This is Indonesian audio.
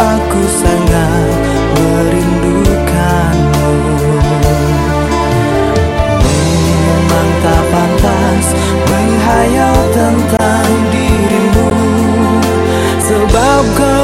aku sangat merindukanmu. Memang tak pantas menghayal tentang dirimu Sebab kau